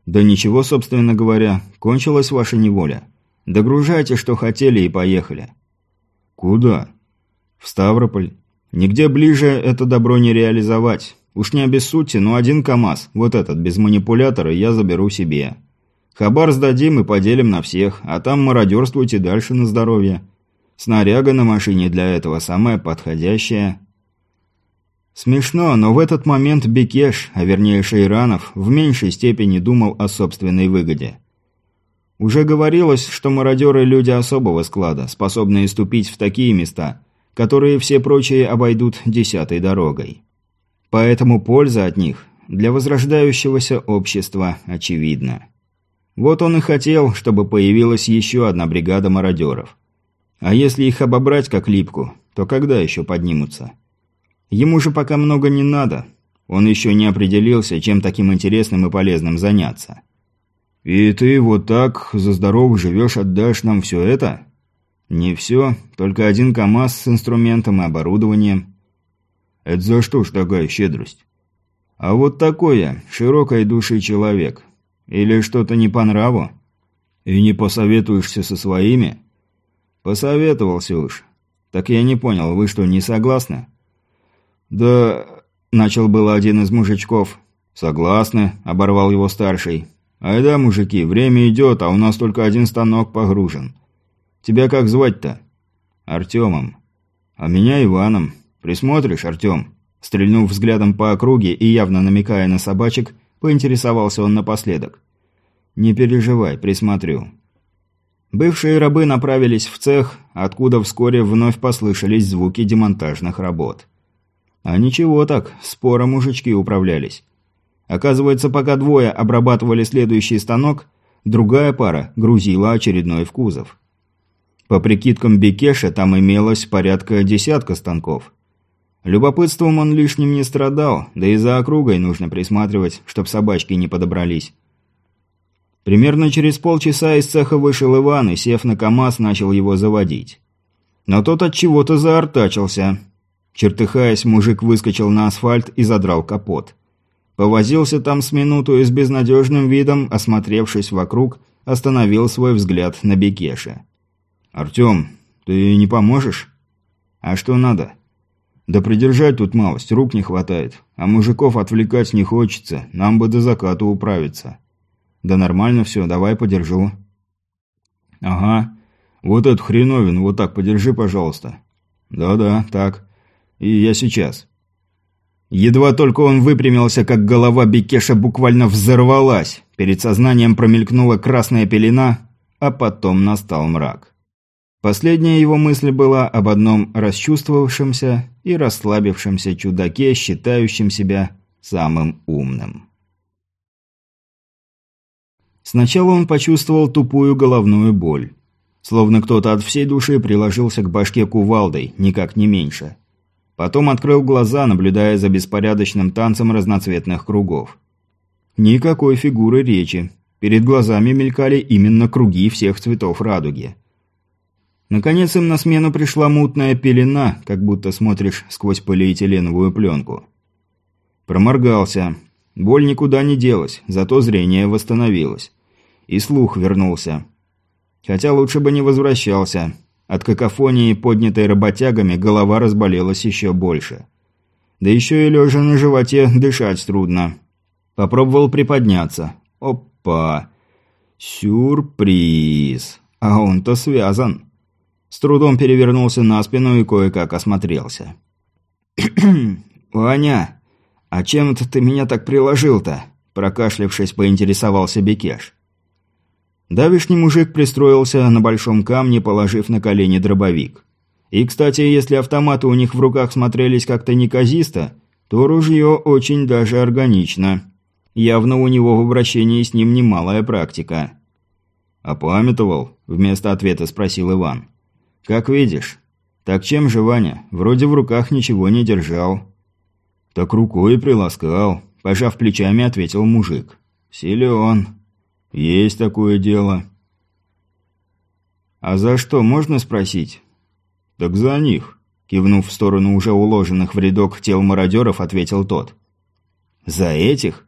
«Да ничего, собственно говоря, кончилась ваша неволя. Догружайте, что хотели, и поехали». «Куда?» «В Ставрополь. Нигде ближе это добро не реализовать. Уж не обессудьте, но один КАМАЗ, вот этот, без манипулятора, я заберу себе. Хабар сдадим и поделим на всех, а там мародерствуйте дальше на здоровье. Снаряга на машине для этого самая подходящая». Смешно, но в этот момент Бекеш, а вернее Шейранов, в меньшей степени думал о собственной выгоде. Уже говорилось, что мародеры – люди особого склада, способные ступить в такие места, которые все прочие обойдут десятой дорогой. Поэтому польза от них для возрождающегося общества очевидна. Вот он и хотел, чтобы появилась еще одна бригада мародеров. А если их обобрать как липку, то когда еще поднимутся? Ему же пока много не надо. Он еще не определился, чем таким интересным и полезным заняться. «И ты вот так за здорово живешь, отдашь нам все это?» «Не все, только один КАМАЗ с инструментом и оборудованием». «Это за что ж такая щедрость?» «А вот такой я, широкой души человек. Или что-то не по нраву?» «И не посоветуешься со своими?» «Посоветовался уж. Так я не понял, вы что, не согласны?» «Да...» – начал было один из мужичков. «Согласны», – оборвал его старший. «Айда, мужики, время идет, а у нас только один станок погружен. Тебя как звать-то?» «Артемом». «А меня Иваном. Присмотришь, Артем?» Стрельнув взглядом по округе и явно намекая на собачек, поинтересовался он напоследок. «Не переживай, присмотрю». Бывшие рабы направились в цех, откуда вскоре вновь послышались звуки демонтажных работ. А ничего так, споро мужички управлялись. Оказывается, пока двое обрабатывали следующий станок, другая пара грузила очередной в кузов. По прикидкам Бекеша, там имелось порядка десятка станков. Любопытством он лишним не страдал, да и за округой нужно присматривать, чтоб собачки не подобрались. Примерно через полчаса из цеха вышел Иван и, сев на КамАЗ, начал его заводить. Но тот от чего-то заортачился. Чертыхаясь, мужик выскочил на асфальт и задрал капот. Повозился там с минуту и с безнадежным видом, осмотревшись вокруг, остановил свой взгляд на Бекеше. «Артем, ты не поможешь?» «А что надо?» «Да придержать тут малость, рук не хватает. А мужиков отвлекать не хочется, нам бы до заката управиться». «Да нормально все, давай подержу». «Ага. Вот эту хреновину вот так подержи, пожалуйста». «Да-да, так. И я сейчас». Едва только он выпрямился, как голова Бекеша буквально взорвалась. Перед сознанием промелькнула красная пелена, а потом настал мрак. Последняя его мысль была об одном расчувствовавшемся и расслабившемся чудаке, считающем себя самым умным. Сначала он почувствовал тупую головную боль. Словно кто-то от всей души приложился к башке кувалдой, никак не меньше. Потом открыл глаза, наблюдая за беспорядочным танцем разноцветных кругов. Никакой фигуры речи. Перед глазами мелькали именно круги всех цветов радуги. Наконец им на смену пришла мутная пелена, как будто смотришь сквозь полиэтиленовую пленку. Проморгался. Боль никуда не делась, зато зрение восстановилось. И слух вернулся. Хотя лучше бы не возвращался. От какофонии, поднятой работягами, голова разболелась еще больше. Да еще и лежа на животе дышать трудно. Попробовал приподняться. Опа! Сюрприз! А он-то связан. С трудом перевернулся на спину и кое-как осмотрелся. «Ваня, а чем это ты меня так приложил-то?» Прокашлявшись, поинтересовался Бекеш. Давишний мужик пристроился на большом камне, положив на колени дробовик. И, кстати, если автоматы у них в руках смотрелись как-то неказисто, то ружье очень даже органично. Явно у него в обращении с ним немалая практика. «Опамятовал?» – вместо ответа спросил Иван. «Как видишь. Так чем же Ваня? Вроде в руках ничего не держал». «Так рукой приласкал», – пожав плечами, ответил мужик. «Силен». «Есть такое дело». «А за что, можно спросить?» «Так за них», – кивнув в сторону уже уложенных в рядок тел мародеров, ответил тот. «За этих?»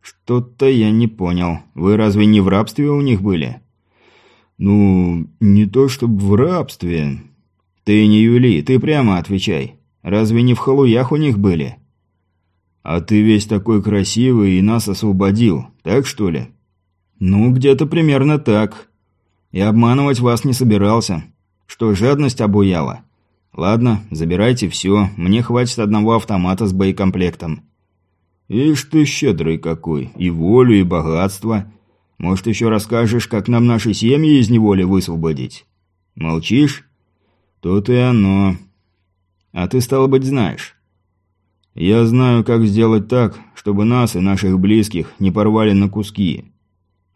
«Что-то я не понял. Вы разве не в рабстве у них были?» «Ну, не то чтобы в рабстве. «Ты не Юли, ты прямо отвечай. Разве не в халуях у них были?» «А ты весь такой красивый и нас освободил, так что ли?» «Ну, где-то примерно так. И обманывать вас не собирался. Что, жадность обуяла? Ладно, забирайте все, мне хватит одного автомата с боекомплектом». «Ишь ты щедрый какой, и волю, и богатство. Может, еще расскажешь, как нам наши семьи из неволи высвободить? Молчишь? Тут и оно. А ты, стало быть, знаешь. Я знаю, как сделать так, чтобы нас и наших близких не порвали на куски.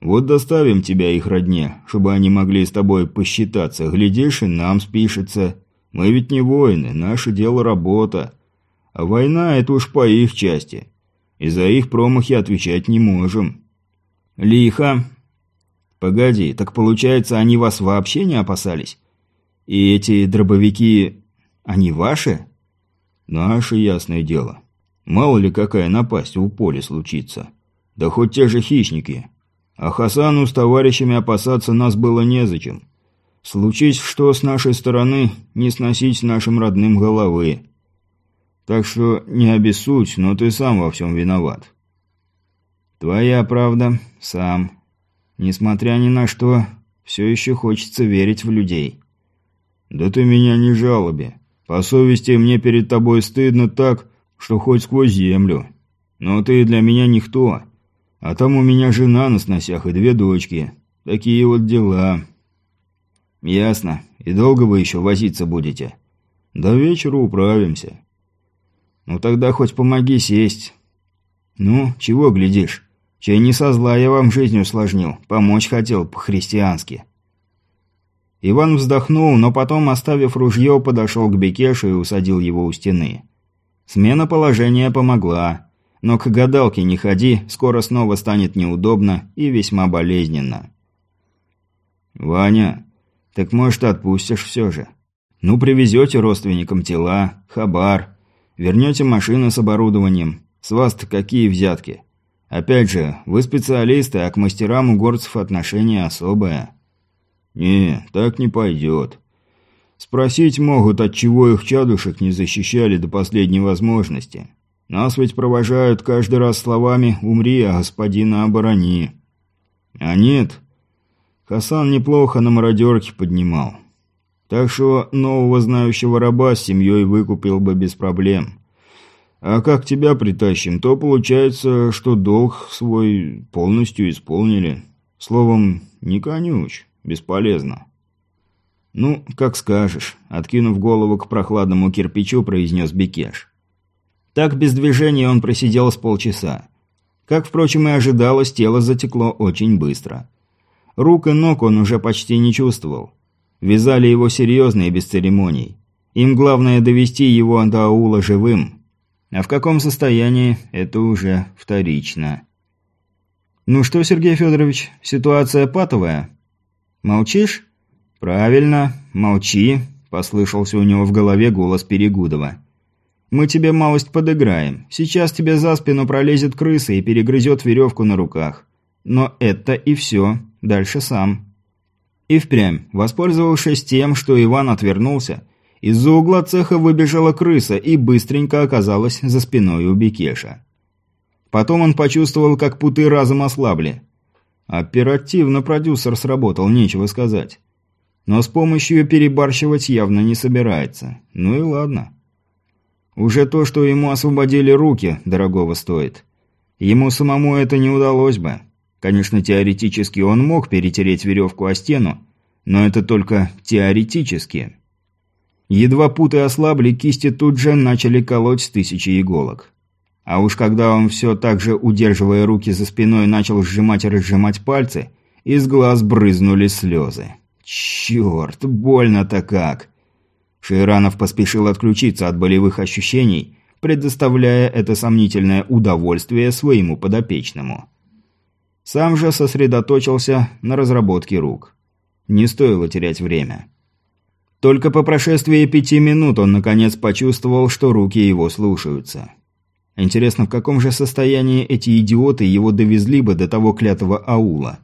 Вот доставим тебя их родне, чтобы они могли с тобой посчитаться. Глядишь, и нам спишется. Мы ведь не воины, наше дело работа. А война – это уж по их части. И за их промахи отвечать не можем. «Лихо. Погоди, так получается, они вас вообще не опасались? И эти дробовики... они ваши?» «Наши, ясное дело. Мало ли какая напасть у поля случится. Да хоть те же хищники. А Хасану с товарищами опасаться нас было незачем. Случись что с нашей стороны, не сносить нашим родным головы. Так что не обессудь, но ты сам во всем виноват. «Твоя правда, сам. Несмотря ни на что, все еще хочется верить в людей». «Да ты меня не жалоби. По совести мне перед тобой стыдно так, что хоть сквозь землю. Но ты для меня никто. А там у меня жена на сносях и две дочки. Такие вот дела». «Ясно. И долго вы еще возиться будете?» «До вечера управимся». «Ну тогда хоть помоги сесть». «Ну, чего глядишь? Чей не со зла я вам жизнь усложнил, помочь хотел по-христиански». Иван вздохнул, но потом, оставив ружье, подошел к Бекешу и усадил его у стены. Смена положения помогла, но к гадалке не ходи, скоро снова станет неудобно и весьма болезненно. «Ваня, так может отпустишь все же? Ну, привезете родственникам тела, хабар, вернете машину с оборудованием. С вас-то какие взятки? Опять же, вы специалисты, а к мастерам у горцев отношение особое. Не, так не пойдет. Спросить могут, от чего их чадушек не защищали до последней возможности. Нас ведь провожают каждый раз словами «умри, а господина оборони». А нет, Хасан неплохо на мародерке поднимал. Так что нового знающего раба с семьей выкупил бы без проблем. А как тебя притащим, то получается, что долг свой полностью исполнили. Словом, не конюч, бесполезно. Ну, как скажешь, откинув голову к прохладному кирпичу, произнес Бекеш. Так без движения он просидел с полчаса. Как, впрочем, и ожидалось, тело затекло очень быстро. Рук и ног он уже почти не чувствовал. Вязали его серьезно и без церемоний. Им главное довести его до аула живым, а в каком состоянии – это уже вторично. «Ну что, Сергей Федорович, ситуация патовая?» «Молчишь?» «Правильно, молчи», – послышался у него в голове голос Перегудова. «Мы тебе малость подыграем. Сейчас тебе за спину пролезет крыса и перегрызет веревку на руках. Но это и все. Дальше сам». И впрямь, воспользовавшись тем, что Иван отвернулся, из-за угла цеха выбежала крыса и быстренько оказалась за спиной у Бекеша. Потом он почувствовал, как путы разом ослабли. Оперативно продюсер сработал, нечего сказать. Но с помощью перебарщивать явно не собирается. Ну и ладно. Уже то, что ему освободили руки, дорогого стоит. Ему самому это не удалось бы. Конечно, теоретически он мог перетереть веревку о стену, но это только теоретически. Едва путы ослабли, кисти тут же начали колоть с тысячи иголок. А уж когда он все так же, удерживая руки за спиной, начал сжимать и разжимать пальцы, из глаз брызнули слезы. Черт, больно-то как! Шейранов поспешил отключиться от болевых ощущений, предоставляя это сомнительное удовольствие своему подопечному. Сам же сосредоточился на разработке рук. Не стоило терять время. Только по прошествии пяти минут он наконец почувствовал, что руки его слушаются. Интересно, в каком же состоянии эти идиоты его довезли бы до того клятого аула?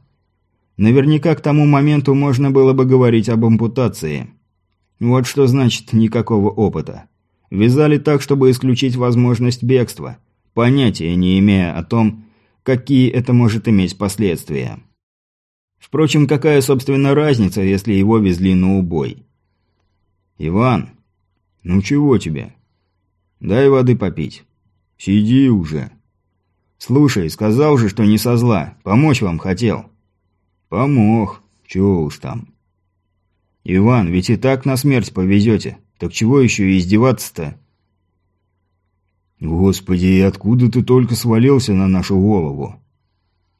Наверняка к тому моменту можно было бы говорить об ампутации. Вот что значит никакого опыта. Вязали так, чтобы исключить возможность бегства, понятия не имея о том, какие это может иметь последствия. Впрочем, какая, собственно, разница, если его везли на убой? «Иван, ну чего тебе? Дай воды попить. Сиди уже. Слушай, сказал же, что не со зла, помочь вам хотел». «Помог. Чего уж там». «Иван, ведь и так на смерть повезете. Так чего еще издеваться-то?» «Господи, и откуда ты только свалился на нашу голову?»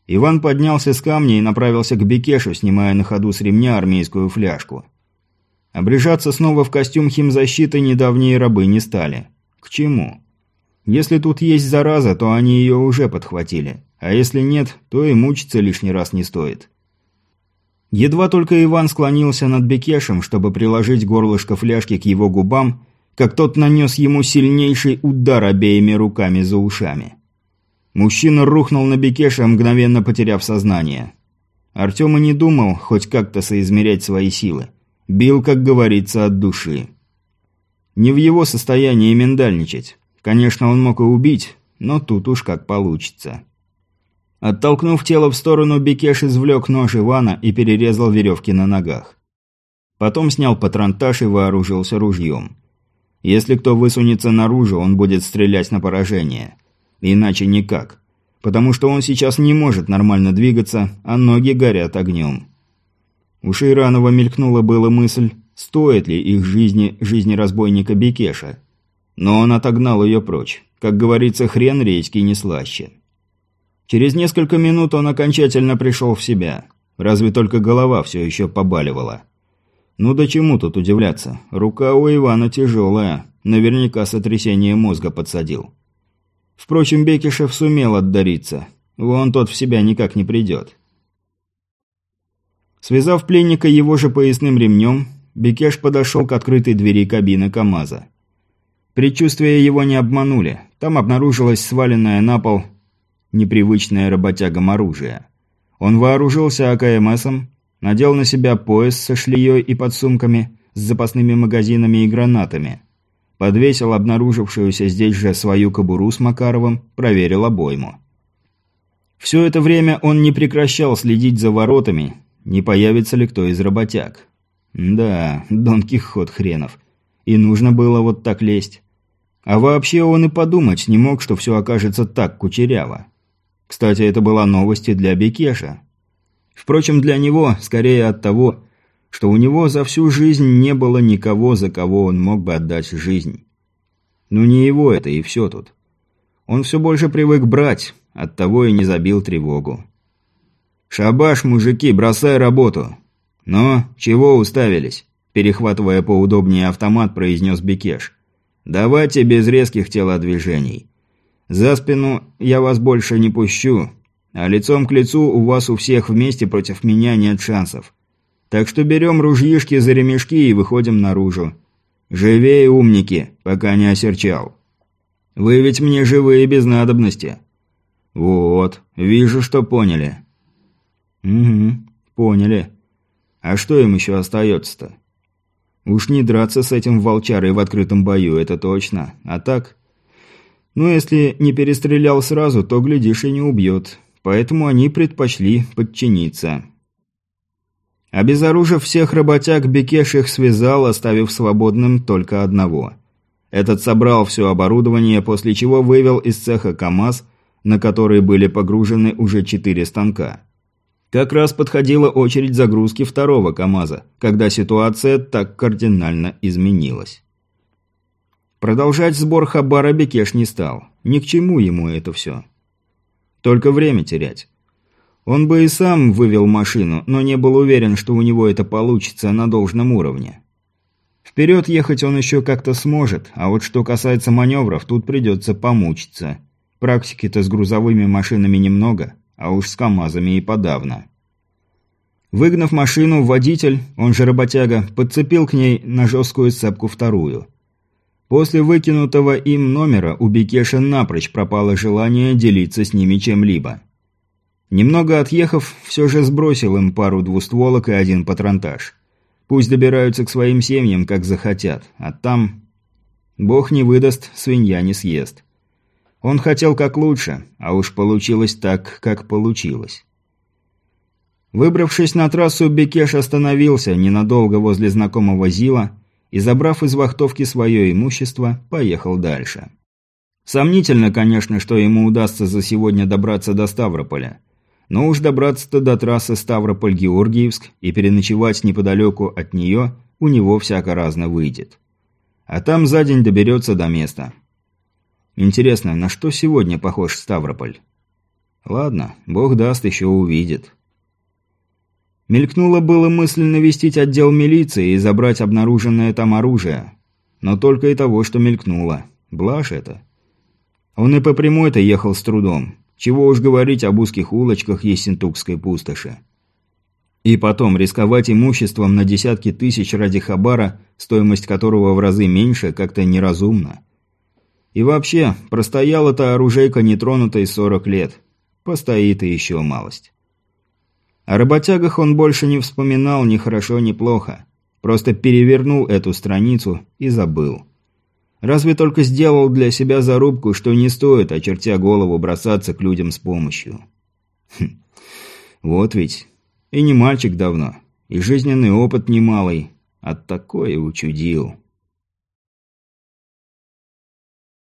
Иван поднялся с камня и направился к Бекешу, снимая на ходу с ремня армейскую фляжку. Обрежаться снова в костюм химзащиты недавние рабы не стали. К чему? Если тут есть зараза, то они ее уже подхватили. А если нет, то и мучиться лишний раз не стоит. Едва только Иван склонился над Бекешем, чтобы приложить горлышко фляжки к его губам, как тот нанес ему сильнейший удар обеими руками за ушами. Мужчина рухнул на Бекеша, мгновенно потеряв сознание. Артем и не думал хоть как-то соизмерять свои силы. Бил, как говорится, от души. Не в его состоянии миндальничать. Конечно, он мог и убить, но тут уж как получится. Оттолкнув тело в сторону, Бекеш извлек нож Ивана и перерезал веревки на ногах. Потом снял патронтаж и вооружился ружьем. Если кто высунется наружу, он будет стрелять на поражение. Иначе никак. Потому что он сейчас не может нормально двигаться, а ноги горят огнем. У Шейранова мелькнула была мысль, стоит ли их жизни жизни разбойника Бекеша. Но он отогнал ее прочь. Как говорится, хрен редьки не слаще. Через несколько минут он окончательно пришел в себя. Разве только голова все еще побаливала. Ну да чему тут удивляться? Рука у Ивана тяжелая. Наверняка сотрясение мозга подсадил. Впрочем, Бекишев сумел отдариться. Вон тот в себя никак не придет. Связав пленника его же поясным ремнем, Бекеш подошел к открытой двери кабины КамАЗа. Предчувствия его не обманули. Там обнаружилось сваленное на пол непривычное работягам оружие. Он вооружился АКМСом, надел на себя пояс со шлеей и подсумками, с запасными магазинами и гранатами – Подвесил обнаружившуюся здесь же свою кобуру с Макаровым, проверил обойму. Все это время он не прекращал следить за воротами, не появится ли кто из работяг. Да, Дон Кихот хренов. И нужно было вот так лезть. А вообще он и подумать не мог, что все окажется так кучеряво. Кстати, это была новость и для Бекеша. Впрочем, для него, скорее от того, что у него за всю жизнь не было никого, за кого он мог бы отдать жизнь. Ну не его это и все тут. Он все больше привык брать, оттого и не забил тревогу. «Шабаш, мужики, бросай работу!» «Но, чего уставились?» Перехватывая поудобнее автомат, произнес Бекеш. «Давайте без резких телодвижений. За спину я вас больше не пущу, а лицом к лицу у вас у всех вместе против меня нет шансов. Так что берем ружьишки за ремешки и выходим наружу. Живее, умники, пока не осерчал. Вы ведь мне живые без надобности. Вот, вижу, что поняли. Угу, поняли. А что им еще остается-то? Уж не драться с этим волчарой в открытом бою, это точно. А так... Ну, если не перестрелял сразу, то, глядишь, и не убьет. Поэтому они предпочли подчиниться. Обезоружив всех работяг, Бекеш их связал, оставив свободным только одного. Этот собрал все оборудование, после чего вывел из цеха КАМАЗ, на который были погружены уже четыре станка. Как раз подходила очередь загрузки второго КАМАЗа, когда ситуация так кардинально изменилась. Продолжать сбор хабара Бекеш не стал. Ни к чему ему это все. Только время терять. Он бы и сам вывел машину, но не был уверен, что у него это получится на должном уровне. Вперед ехать он еще как-то сможет, а вот что касается маневров, тут придется помучиться. Практики-то с грузовыми машинами немного, а уж с КАМАЗами и подавно. Выгнав машину, водитель, он же работяга, подцепил к ней на жесткую цепку вторую. После выкинутого им номера у Бекеша напрочь пропало желание делиться с ними чем-либо. Немного отъехав, все же сбросил им пару двустволок и один патронтаж. Пусть добираются к своим семьям, как захотят, а там... Бог не выдаст, свинья не съест. Он хотел как лучше, а уж получилось так, как получилось. Выбравшись на трассу, Бекеш остановился ненадолго возле знакомого Зила и, забрав из вахтовки свое имущество, поехал дальше. Сомнительно, конечно, что ему удастся за сегодня добраться до Ставрополя. Но уж добраться-то до трассы Ставрополь-Георгиевск и переночевать неподалеку от нее у него всяко разно выйдет. А там за день доберется до места. Интересно, на что сегодня похож Ставрополь? Ладно, бог даст, еще увидит. Мелькнула было мысль навестить отдел милиции и забрать обнаруженное там оружие. Но только и того, что мелькнуло. Блажь это. Он и по прямой-то ехал с трудом. Чего уж говорить об узких улочках Ессентукской пустоши. И потом рисковать имуществом на десятки тысяч ради хабара, стоимость которого в разы меньше, как-то неразумно. И вообще, простояла-то оружейка нетронутой 40 лет. Постоит и еще малость. О работягах он больше не вспоминал ни хорошо, ни плохо. Просто перевернул эту страницу и забыл. Разве только сделал для себя зарубку, что не стоит, очертя голову, бросаться к людям с помощью. Хм. Вот ведь. И не мальчик давно. И жизненный опыт немалый. От такое учудил.